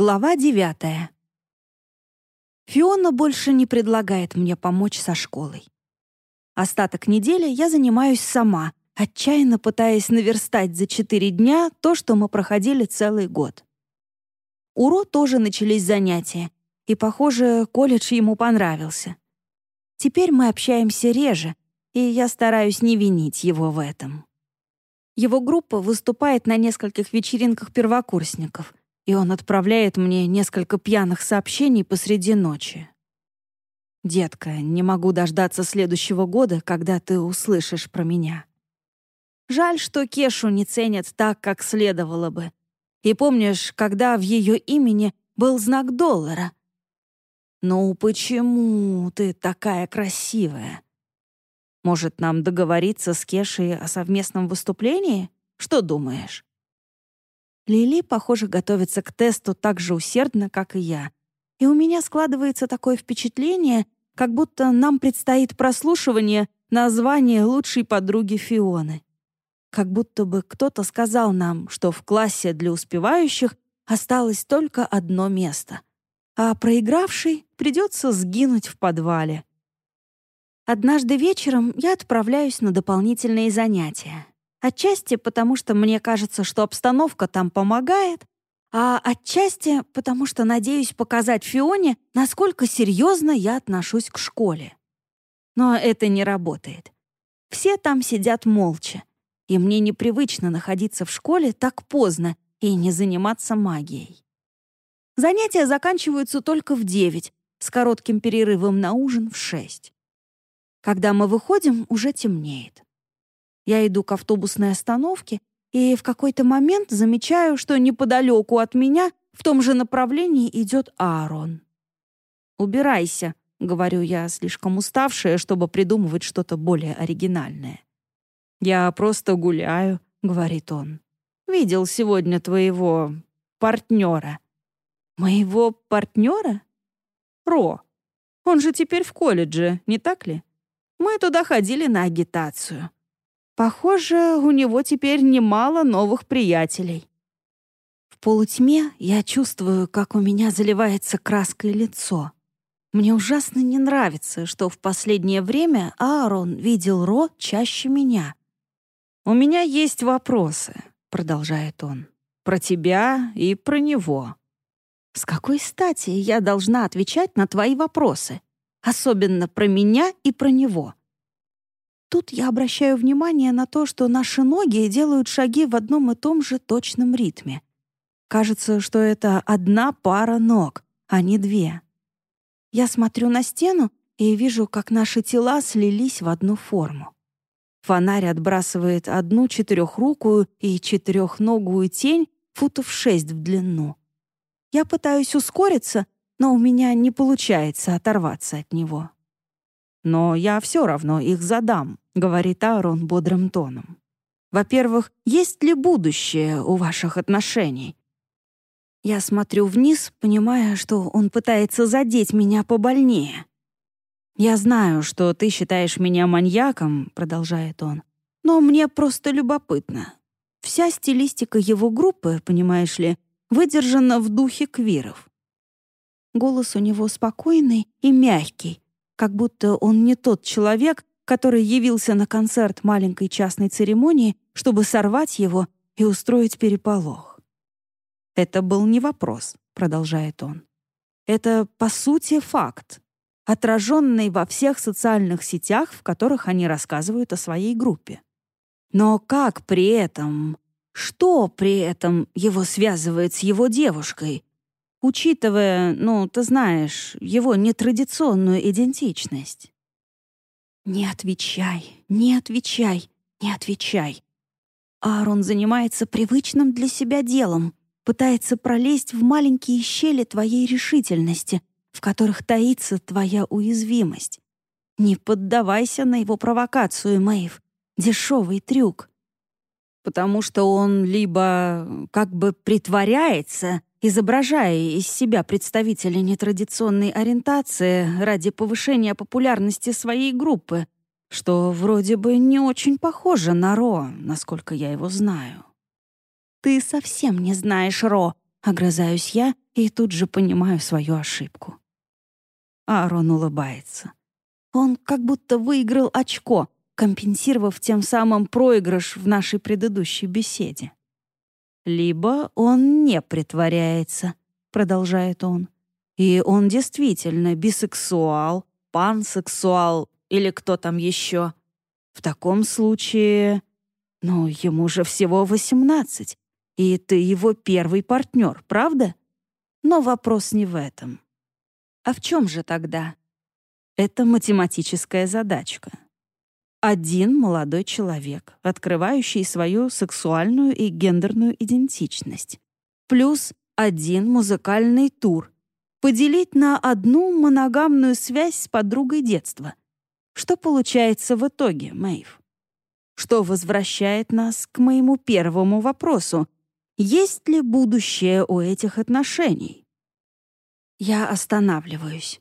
Глава девятая. Фиона больше не предлагает мне помочь со школой. Остаток недели я занимаюсь сама, отчаянно пытаясь наверстать за четыре дня то, что мы проходили целый год. У Ро тоже начались занятия, и, похоже, колледж ему понравился. Теперь мы общаемся реже, и я стараюсь не винить его в этом. Его группа выступает на нескольких вечеринках первокурсников, и он отправляет мне несколько пьяных сообщений посреди ночи. «Детка, не могу дождаться следующего года, когда ты услышишь про меня». Жаль, что Кешу не ценят так, как следовало бы. И помнишь, когда в ее имени был знак доллара? «Ну почему ты такая красивая?» Может, нам договориться с Кешей о совместном выступлении? Что думаешь? Лили, похоже, готовится к тесту так же усердно, как и я. И у меня складывается такое впечатление, как будто нам предстоит прослушивание названия лучшей подруги Фионы. Как будто бы кто-то сказал нам, что в классе для успевающих осталось только одно место, а проигравший придется сгинуть в подвале. Однажды вечером я отправляюсь на дополнительные занятия. Отчасти потому, что мне кажется, что обстановка там помогает, а отчасти потому, что надеюсь показать Фионе, насколько серьезно я отношусь к школе. Но это не работает. Все там сидят молча, и мне непривычно находиться в школе так поздно и не заниматься магией. Занятия заканчиваются только в девять, с коротким перерывом на ужин в шесть. Когда мы выходим, уже темнеет. Я иду к автобусной остановке и в какой-то момент замечаю, что неподалеку от меня в том же направлении идет Аарон. «Убирайся», — говорю я, слишком уставшая, чтобы придумывать что-то более оригинальное. «Я просто гуляю», — говорит он. «Видел сегодня твоего партнера». «Моего партнера?» «Ро. Он же теперь в колледже, не так ли? Мы туда ходили на агитацию. Похоже, у него теперь немало новых приятелей. В полутьме я чувствую, как у меня заливается краской лицо. Мне ужасно не нравится, что в последнее время Аарон видел Ро чаще меня. «У меня есть вопросы», — продолжает он, — «про тебя и про него». «С какой стати я должна отвечать на твои вопросы? Особенно про меня и про него?» Тут я обращаю внимание на то, что наши ноги делают шаги в одном и том же точном ритме. Кажется, что это одна пара ног, а не две. Я смотрю на стену и вижу, как наши тела слились в одну форму. Фонарь отбрасывает одну четырехрукую и четырехногую тень футов шесть в длину. Я пытаюсь ускориться, но у меня не получается оторваться от него. «Но я все равно их задам», — говорит Аарон бодрым тоном. «Во-первых, есть ли будущее у ваших отношений?» Я смотрю вниз, понимая, что он пытается задеть меня побольнее. «Я знаю, что ты считаешь меня маньяком», — продолжает он, «но мне просто любопытно. Вся стилистика его группы, понимаешь ли, выдержана в духе квиров. Голос у него спокойный и мягкий, как будто он не тот человек, который явился на концерт маленькой частной церемонии, чтобы сорвать его и устроить переполох. «Это был не вопрос», — продолжает он. «Это, по сути, факт, отраженный во всех социальных сетях, в которых они рассказывают о своей группе. Но как при этом, что при этом его связывает с его девушкой, учитывая, ну, ты знаешь, его нетрадиционную идентичность. «Не отвечай, не отвечай, не отвечай». Аарон занимается привычным для себя делом, пытается пролезть в маленькие щели твоей решительности, в которых таится твоя уязвимость. Не поддавайся на его провокацию, Мэйв. Дешевый трюк. Потому что он либо как бы притворяется, изображая из себя представителя нетрадиционной ориентации ради повышения популярности своей группы, что вроде бы не очень похоже на Ро, насколько я его знаю. «Ты совсем не знаешь Ро», огрызаюсь я и тут же понимаю свою ошибку. Аарон улыбается. Он как будто выиграл очко, компенсировав тем самым проигрыш в нашей предыдущей беседе. «Либо он не притворяется», — продолжает он. «И он действительно бисексуал, пансексуал или кто там еще. В таком случае... Ну, ему же всего восемнадцать, и ты его первый партнер, правда? Но вопрос не в этом. А в чем же тогда? Это математическая задачка. Один молодой человек, открывающий свою сексуальную и гендерную идентичность, плюс один музыкальный тур, поделить на одну моногамную связь с подругой детства. Что получается в итоге, Мэйв? Что возвращает нас к моему первому вопросу. Есть ли будущее у этих отношений? Я останавливаюсь.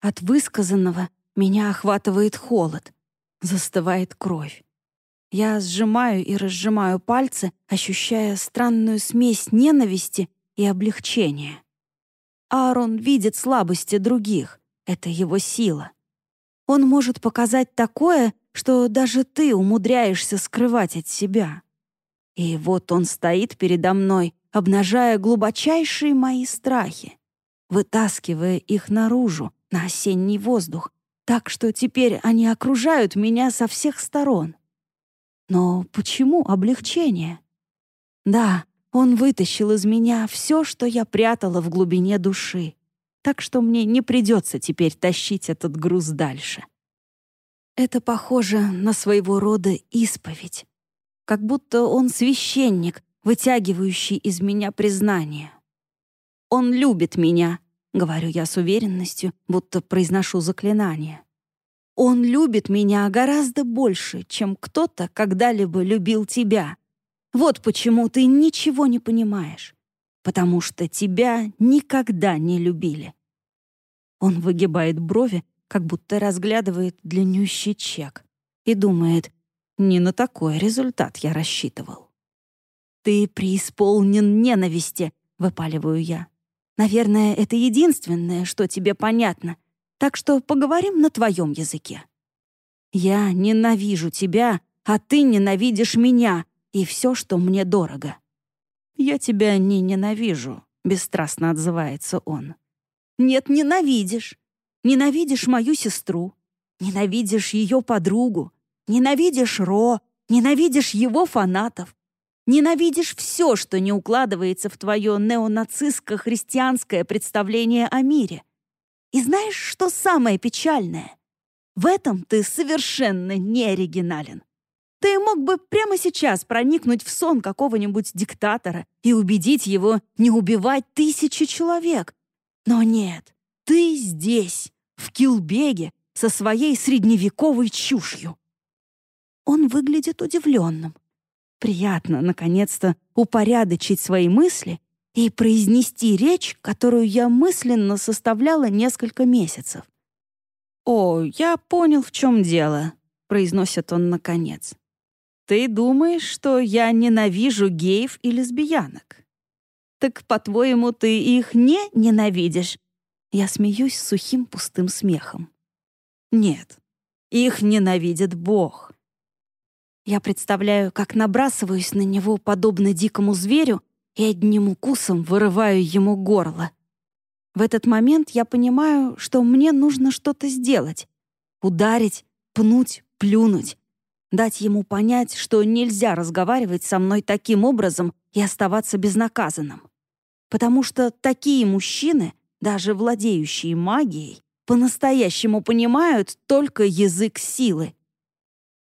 От высказанного меня охватывает холод — Застывает кровь. Я сжимаю и разжимаю пальцы, ощущая странную смесь ненависти и облегчения. Аарон видит слабости других. Это его сила. Он может показать такое, что даже ты умудряешься скрывать от себя. И вот он стоит передо мной, обнажая глубочайшие мои страхи, вытаскивая их наружу, на осенний воздух, так что теперь они окружают меня со всех сторон. Но почему облегчение? Да, он вытащил из меня все, что я прятала в глубине души, так что мне не придется теперь тащить этот груз дальше. Это похоже на своего рода исповедь, как будто он священник, вытягивающий из меня признание. Он любит меня, — говорю я с уверенностью, будто произношу заклинание. «Он любит меня гораздо больше, чем кто-то когда-либо любил тебя. Вот почему ты ничего не понимаешь. Потому что тебя никогда не любили». Он выгибает брови, как будто разглядывает длиннющий чек, и думает, не на такой результат я рассчитывал. «Ты преисполнен ненависти», — выпаливаю я. Наверное, это единственное, что тебе понятно. Так что поговорим на твоем языке. Я ненавижу тебя, а ты ненавидишь меня и все, что мне дорого. Я тебя не ненавижу, бесстрастно отзывается он. Нет, ненавидишь. Ненавидишь мою сестру, ненавидишь ее подругу, ненавидишь Ро, ненавидишь его фанатов, Ненавидишь все, что не укладывается в твое неонацистско-христианское представление о мире. И знаешь, что самое печальное? В этом ты совершенно не оригинален. Ты мог бы прямо сейчас проникнуть в сон какого-нибудь диктатора и убедить его не убивать тысячи человек. Но нет, ты здесь, в Килбеге, со своей средневековой чушью. Он выглядит удивленным. Приятно, наконец-то, упорядочить свои мысли и произнести речь, которую я мысленно составляла несколько месяцев. «О, я понял, в чем дело», — произносит он наконец. «Ты думаешь, что я ненавижу геев и лесбиянок? Так, по-твоему, ты их не ненавидишь?» Я смеюсь сухим пустым смехом. «Нет, их ненавидит Бог. Я представляю, как набрасываюсь на него, подобно дикому зверю, и одним укусом вырываю ему горло. В этот момент я понимаю, что мне нужно что-то сделать. Ударить, пнуть, плюнуть. Дать ему понять, что нельзя разговаривать со мной таким образом и оставаться безнаказанным. Потому что такие мужчины, даже владеющие магией, по-настоящему понимают только язык силы —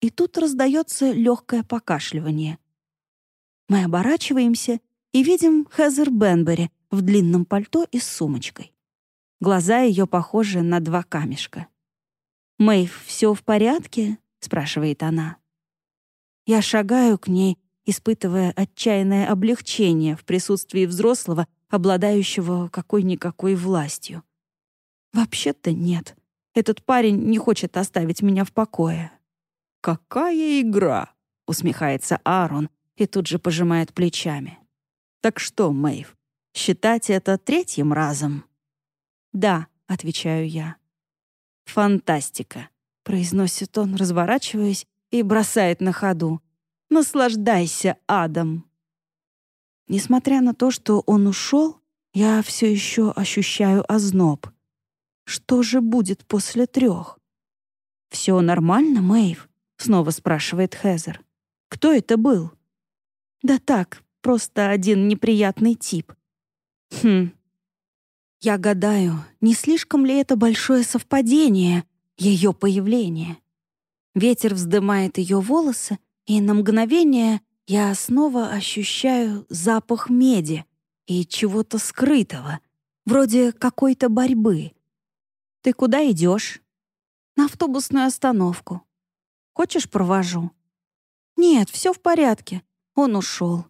и тут раздается легкое покашливание. Мы оборачиваемся и видим Хезер Бенбери в длинном пальто и с сумочкой. Глаза ее похожи на два камешка. «Мэйв, все в порядке?» — спрашивает она. Я шагаю к ней, испытывая отчаянное облегчение в присутствии взрослого, обладающего какой-никакой властью. Вообще-то нет. Этот парень не хочет оставить меня в покое. «Какая игра!» — усмехается Аарон и тут же пожимает плечами. «Так что, Мэйв, Считать это третьим разом?» «Да», — отвечаю я. «Фантастика», — произносит он, разворачиваясь, и бросает на ходу. «Наслаждайся, Адам!» Несмотря на то, что он ушел, я все еще ощущаю озноб. Что же будет после трех? «Все нормально, Мэйв?» — снова спрашивает Хезер. «Кто это был?» «Да так, просто один неприятный тип». «Хм». Я гадаю, не слишком ли это большое совпадение, ее появление. Ветер вздымает ее волосы, и на мгновение я снова ощущаю запах меди и чего-то скрытого, вроде какой-то борьбы. «Ты куда идешь?» «На автобусную остановку. Хочешь, провожу?» «Нет, все в порядке. Он ушел.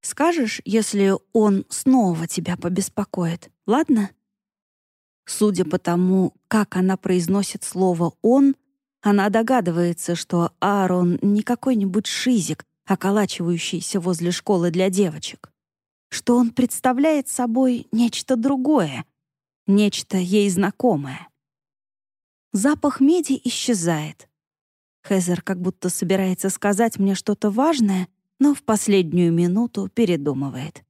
Скажешь, если он снова тебя побеспокоит, ладно?» Судя по тому, как она произносит слово «он», она догадывается, что Аарон не какой-нибудь шизик, околачивающийся возле школы для девочек. Что он представляет собой нечто другое, нечто ей знакомое. Запах меди исчезает. Хезер как будто собирается сказать мне что-то важное, но в последнюю минуту передумывает.